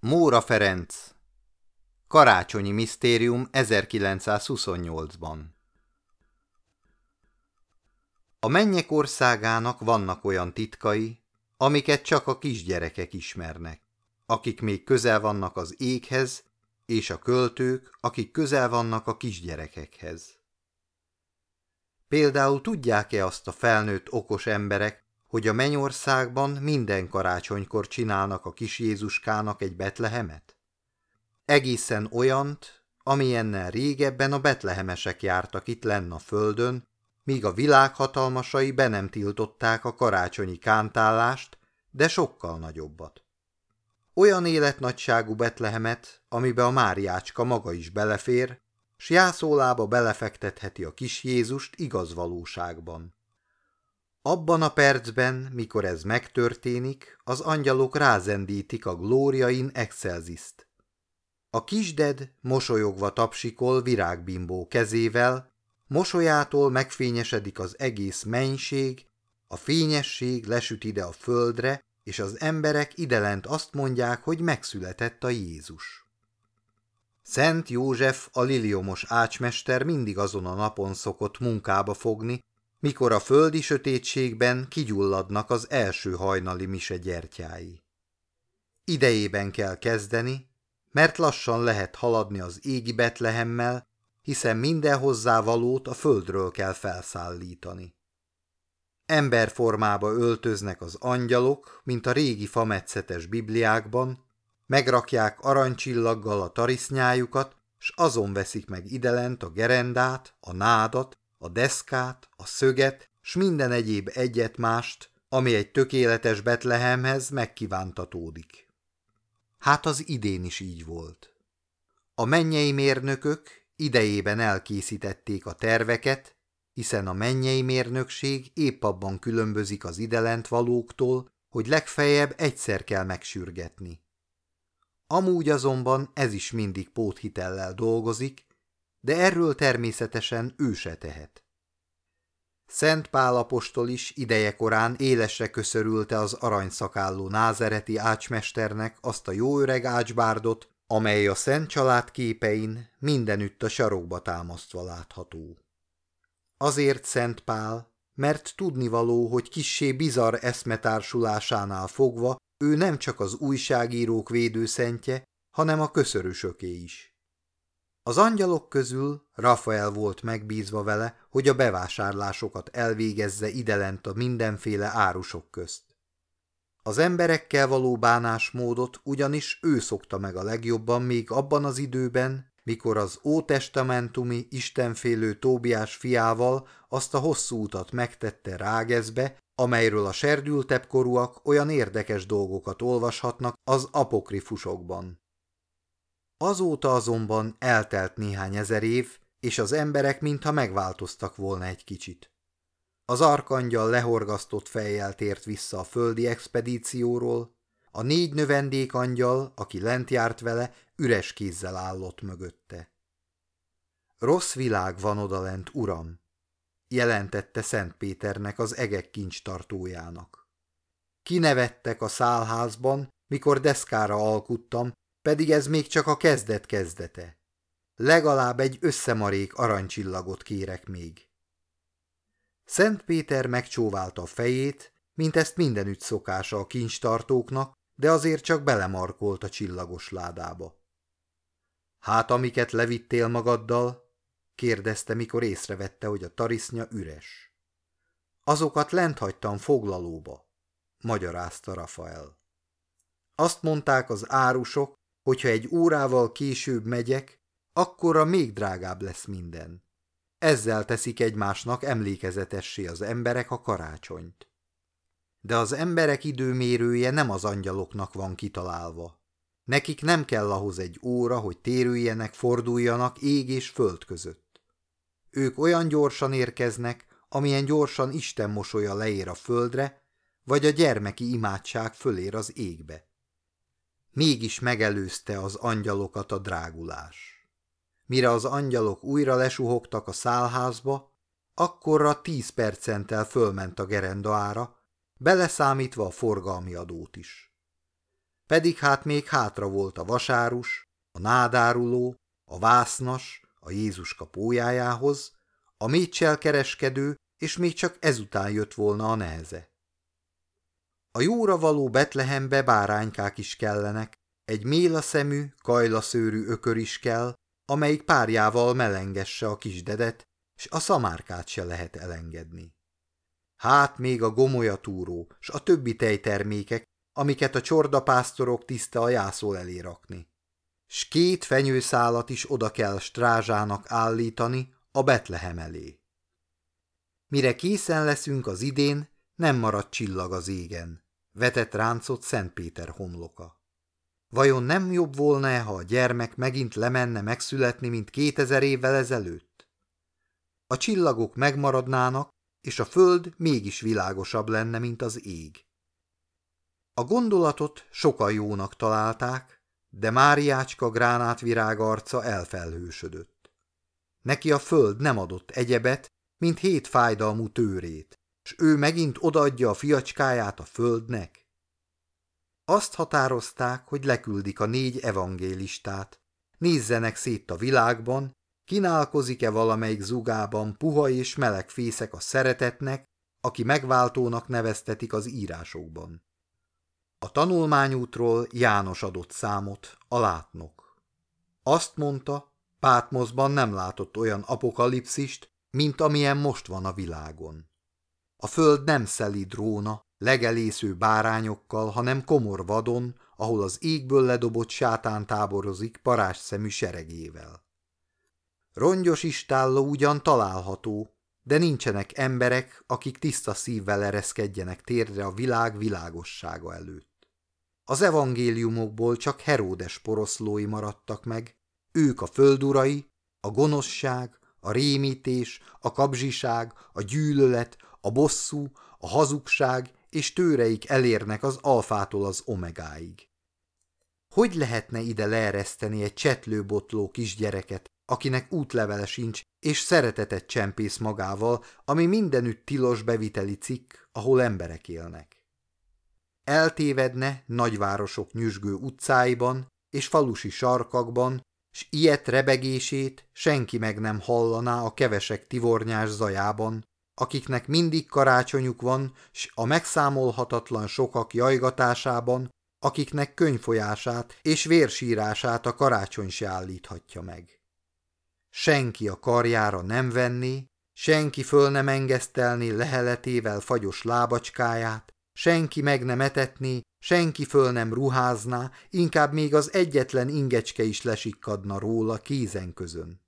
Móra Ferenc Karácsonyi Misztérium 1928-ban A mennyek országának vannak olyan titkai, amiket csak a kisgyerekek ismernek, akik még közel vannak az éghez, és a költők, akik közel vannak a kisgyerekekhez. Például tudják-e azt a felnőtt okos emberek, hogy a mennyországban minden karácsonykor csinálnak a kis Jézuskának egy betlehemet? Egészen olyant, amilyennel régebben a betlehemesek jártak itt lenn a földön, míg a világ hatalmasai be nem tiltották a karácsonyi kántállást, de sokkal nagyobbat. Olyan életnagyságú betlehemet, amibe a Máriácska maga is belefér, s jászólába belefektetheti a kis Jézust igaz valóságban. Abban a percben, mikor ez megtörténik, az angyalok rázendítik a Gloria in Excelsist. A kisded mosolyogva tapsikol virágbimbó kezével, mosolyától megfényesedik az egész mennység, a fényesség lesüt ide a földre, és az emberek idelent azt mondják, hogy megszületett a Jézus. Szent József, a liliomos ácsmester mindig azon a napon szokott munkába fogni, mikor a földi sötétségben kigyulladnak az első hajnali mise gyertyái. Idejében kell kezdeni, mert lassan lehet haladni az égi Betlehemmel, hiszen minden hozzávalót a földről kell felszállítani. Emberformába öltöznek az angyalok, mint a régi fametszetes bibliákban, megrakják aranycsillaggal a tarisznyájukat, s azon veszik meg idelent a gerendát, a nádat, a deszkát, a szöget, s minden egyéb egyet-mást, ami egy tökéletes Betlehemhez megkívántatódik. Hát az idén is így volt. A mennyei mérnökök idejében elkészítették a terveket, hiszen a mennyei mérnökség épp abban különbözik az idelent valóktól, hogy legfeljebb egyszer kell megsürgetni. Amúgy azonban ez is mindig póthitellel dolgozik, de erről természetesen ő se tehet. Szent Pálapostól is idejekorán élesre köszörülte az aranyszakálló názereti ácsmesternek azt a jó öreg ácsbárdot, amely a szent család képein mindenütt a sarokba támasztva látható. Azért Szent Pál, mert tudnivaló, hogy kissé bizarr eszmetársulásánál fogva ő nem csak az újságírók védőszentje, hanem a köszörösöké is. Az angyalok közül Rafael volt megbízva vele, hogy a bevásárlásokat elvégezze idelent a mindenféle árusok közt. Az emberekkel való bánásmódot ugyanis ő szokta meg a legjobban még abban az időben, mikor az ótestamentumi istenfélő Tóbiás fiával azt a hosszú utat megtette Rágezbe, amelyről a serdültebb korúak olyan érdekes dolgokat olvashatnak az apokrifusokban. Azóta azonban eltelt néhány ezer év, és az emberek mintha megváltoztak volna egy kicsit. Az arkangyal lehorgasztott fejjel tért vissza a földi expedícióról, a négy növendék angyal, aki lent járt vele, üres kézzel állott mögötte. Rossz világ van odalent, uram, jelentette Szent Péternek az egek kincstartójának. Kinevettek a szálházban, mikor deszkára alkuttam, pedig ez még csak a kezdet kezdete. Legalább egy összemarék aranycsillagot kérek még. Szent Péter megcsóválta a fejét, mint ezt mindenütt szokása a kincstartóknak, de azért csak belemarkolt a csillagos ládába. Hát amiket levittél magaddal? kérdezte, mikor észrevette, hogy a tarisznya üres. Azokat lent hagytam foglalóba, magyarázta Rafael. Azt mondták az árusok, hogyha egy órával később megyek, akkorra még drágább lesz minden. Ezzel teszik egymásnak emlékezetessé az emberek a karácsonyt. De az emberek időmérője nem az angyaloknak van kitalálva. Nekik nem kell ahhoz egy óra, hogy térüljenek, forduljanak ég és föld között. Ők olyan gyorsan érkeznek, amilyen gyorsan Isten mosolya leér a földre, vagy a gyermeki imádság fölér az égbe. Mégis megelőzte az angyalokat a drágulás. Mire az angyalok újra lesuhogtak a szálházba, akkorra tíz percentel fölment a gerenda ára, beleszámítva a forgalmi adót is. pedig hát még hátra volt a vasárus, a nádáruló, a vásznas, a Jézuska pójájához, a mécsel kereskedő, és még csak ezután jött volna a neheze. A jóra való Betlehembe báránykák is kellenek, egy méla szemű, kajlaszőrű ökör is kell, amelyik párjával melengesse a kisdedet, és a szamárkát se lehet elengedni. Hát még a gomolyatúró, s a többi tejtermékek, amiket a csordapásztorok tiszta a jászol elé rakni. S két fenyőszálat is oda kell strázsának állítani a Betlehem elé. Mire készen leszünk az idén, nem marad csillag az égen, vetett ráncot Szent Péter homloka. Vajon nem jobb volna-e, ha a gyermek megint lemenne megszületni, mint kétezer évvel ezelőtt? A csillagok megmaradnának, és a föld mégis világosabb lenne, mint az ég. A gondolatot sokan jónak találták, de Máriácska gránátvirág arca elfelhősödött. Neki a föld nem adott egyebet, mint hét fájdalmú tőrét, s ő megint odaadja a fiacskáját a földnek. Azt határozták, hogy leküldik a négy evangélistát, nézzenek szét a világban, kínálkozik-e valamelyik zugában puha és meleg fészek a szeretetnek, aki megváltónak neveztetik az írásokban. A tanulmányútról János adott számot, a látnok. Azt mondta, Pátmoszban nem látott olyan apokalipszist, mint amilyen most van a világon. A föld nem szelid róna, legelésző bárányokkal, hanem komor vadon, ahol az égből ledobott sátán táborozik szemű seregével. Rongyos istálló ugyan található, de nincsenek emberek, akik tiszta szívvel ereszkedjenek térre a világ világossága előtt. Az evangéliumokból csak Heródes poroszlói maradtak meg, ők a földurai, a gonoszság, a rémítés, a kabzsiság, a gyűlölet, a bosszú, a hazugság és tőreik elérnek az alfától az omegáig. Hogy lehetne ide leereszteni egy csetlőbotló kisgyereket, akinek útlevele sincs, és szeretetet csempész magával, ami mindenütt tilos beviteli cikk, ahol emberek élnek? Eltévedne nagyvárosok nyüzsgő utcáiban és falusi sarkakban, s ilyet rebegését senki meg nem hallaná a kevesek tivornyás zajában, akiknek mindig karácsonyuk van, s a megszámolhatatlan sokak jajgatásában, akiknek könyvfolyását és vérsírását a karácsony se állíthatja meg. Senki a karjára nem venné, senki föl nem engesztelné leheletével fagyos lábacskáját, senki meg nem etetné, senki föl nem ruházná, inkább még az egyetlen ingecske is lesikkadna róla kézen közön.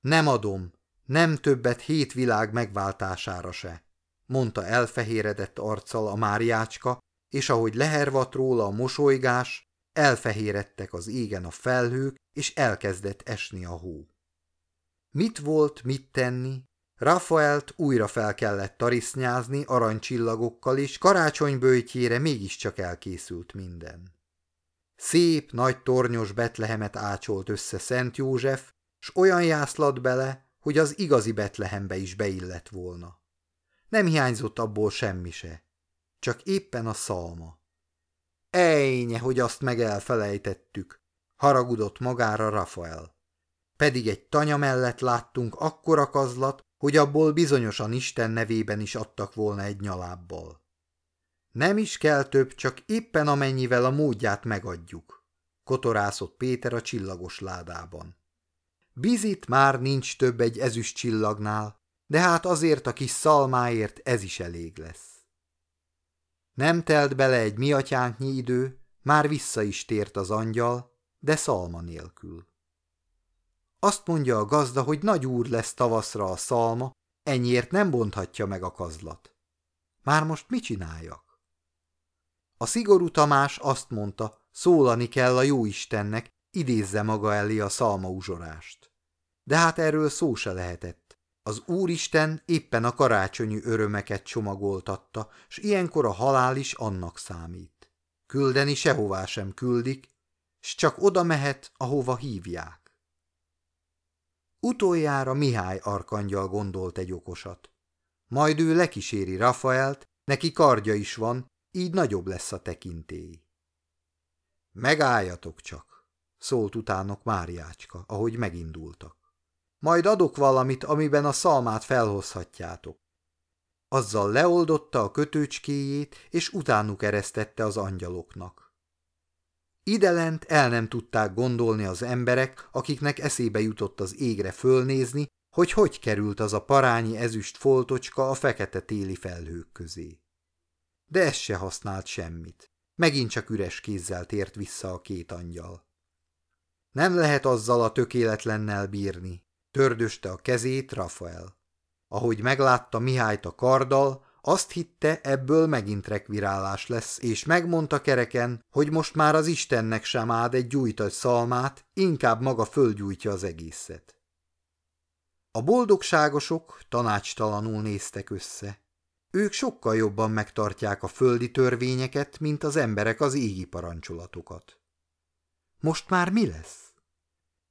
Nem adom, nem többet hét világ megváltására se, mondta elfehéredett arccal a Máriácska, és ahogy lehervat róla a mosolygás, elfehéredtek az égen a felhők, és elkezdett esni a hó. Mit volt, mit tenni? Rafaelt újra fel kellett tarisznyázni aranycsillagokkal, és karácsonybőjtjére mégiscsak elkészült minden. Szép, nagy tornyos Betlehemet ácsolt össze Szent József, s olyan jászlat bele, hogy az igazi Betlehembe is beillett volna. Nem hiányzott abból semmi se, csak éppen a szalma. Ejnye, hogy azt meg elfelejtettük, haragudott magára Rafael. Pedig egy tanya mellett láttunk akkora kazlat, hogy abból bizonyosan Isten nevében is adtak volna egy nyalábbal. Nem is kell több, csak éppen amennyivel a módját megadjuk, kotorászott Péter a csillagos ládában. Bizit már nincs több egy ezüst csillagnál, de hát azért a kis szalmáért ez is elég lesz. Nem telt bele egy miatyánknyi idő, már vissza is tért az angyal, de szalma nélkül. Azt mondja a gazda, hogy nagy úr lesz tavaszra a szalma, ennyiért nem bonthatja meg a kazlat. Már most mit csináljak? A szigorú Tamás azt mondta, szólani kell a jóistennek, idézze maga elé a szalma uzsorást. De hát erről szó se lehetett. Az Úristen éppen a karácsonyi örömeket csomagoltatta, s ilyenkor a halál is annak számít. Küldeni sehová sem küldik, s csak oda mehet, ahova hívják. Utoljára Mihály arkangyal gondolt egy okosat. Majd ő lekíséri Rafaelt, neki kardja is van, így nagyobb lesz a tekintély. Megálljatok csak, szólt utánok Máriácska, ahogy megindultak. Majd adok valamit, amiben a szalmát felhozhatjátok. Azzal leoldotta a kötőcskéjét, és utánuk eresztette az angyaloknak. Idelent el nem tudták gondolni az emberek, akiknek eszébe jutott az égre fölnézni, hogy hogy került az a parányi ezüst foltocska a fekete téli felhők közé. De ez se használt semmit. Megint csak üres kézzel tért vissza a két angyal. Nem lehet azzal a tökéletlennel bírni, tördöste a kezét Rafael. Ahogy meglátta Mihályt a karddal, azt hitte, ebből megint rekvirálás lesz, és megmondta kereken, hogy most már az Istennek sem áld egy gyújtott szalmát, inkább maga földgyújtja az egészet. A boldogságosok tanácstalanul néztek össze. Ők sokkal jobban megtartják a földi törvényeket, mint az emberek az égi parancsolatokat. Most már mi lesz?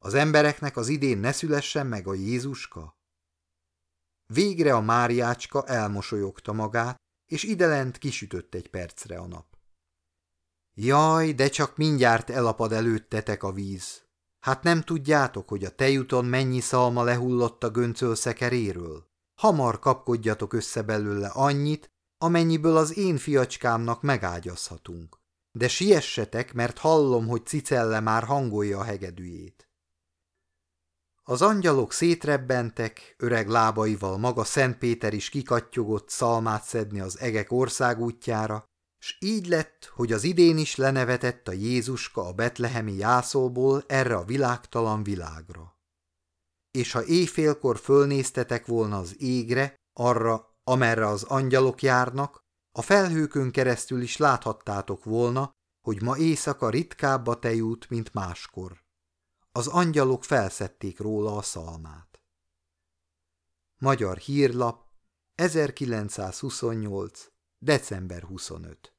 Az embereknek az idén ne szülessen meg a Jézuska? Végre a Máriácska elmosolyogta magát, és idelent kisütött egy percre a nap. Jaj, de csak mindjárt elapad előttetek a víz. Hát nem tudjátok, hogy a tejuton mennyi szalma lehullott a göncöl szekeréről? Hamar kapkodjatok össze belőle annyit, amennyiből az én fiacskámnak megágyazhatunk. De siessetek, mert hallom, hogy Cicelle már hangolja a hegedűjét. Az angyalok szétrebbentek, öreg lábaival maga Szent Péter is kikattyogott szalmát szedni az egek országútjára, s így lett, hogy az idén is lenevetett a Jézuska a betlehemi jászolból erre a világtalan világra. És ha éjfélkor fölnéztetek volna az égre, arra, amerre az angyalok járnak, a felhőkön keresztül is láthattátok volna, hogy ma éjszaka ritkább a tejút, mint máskor. Az angyalok felszették róla a szalmát. Magyar hírlap 1928. december 25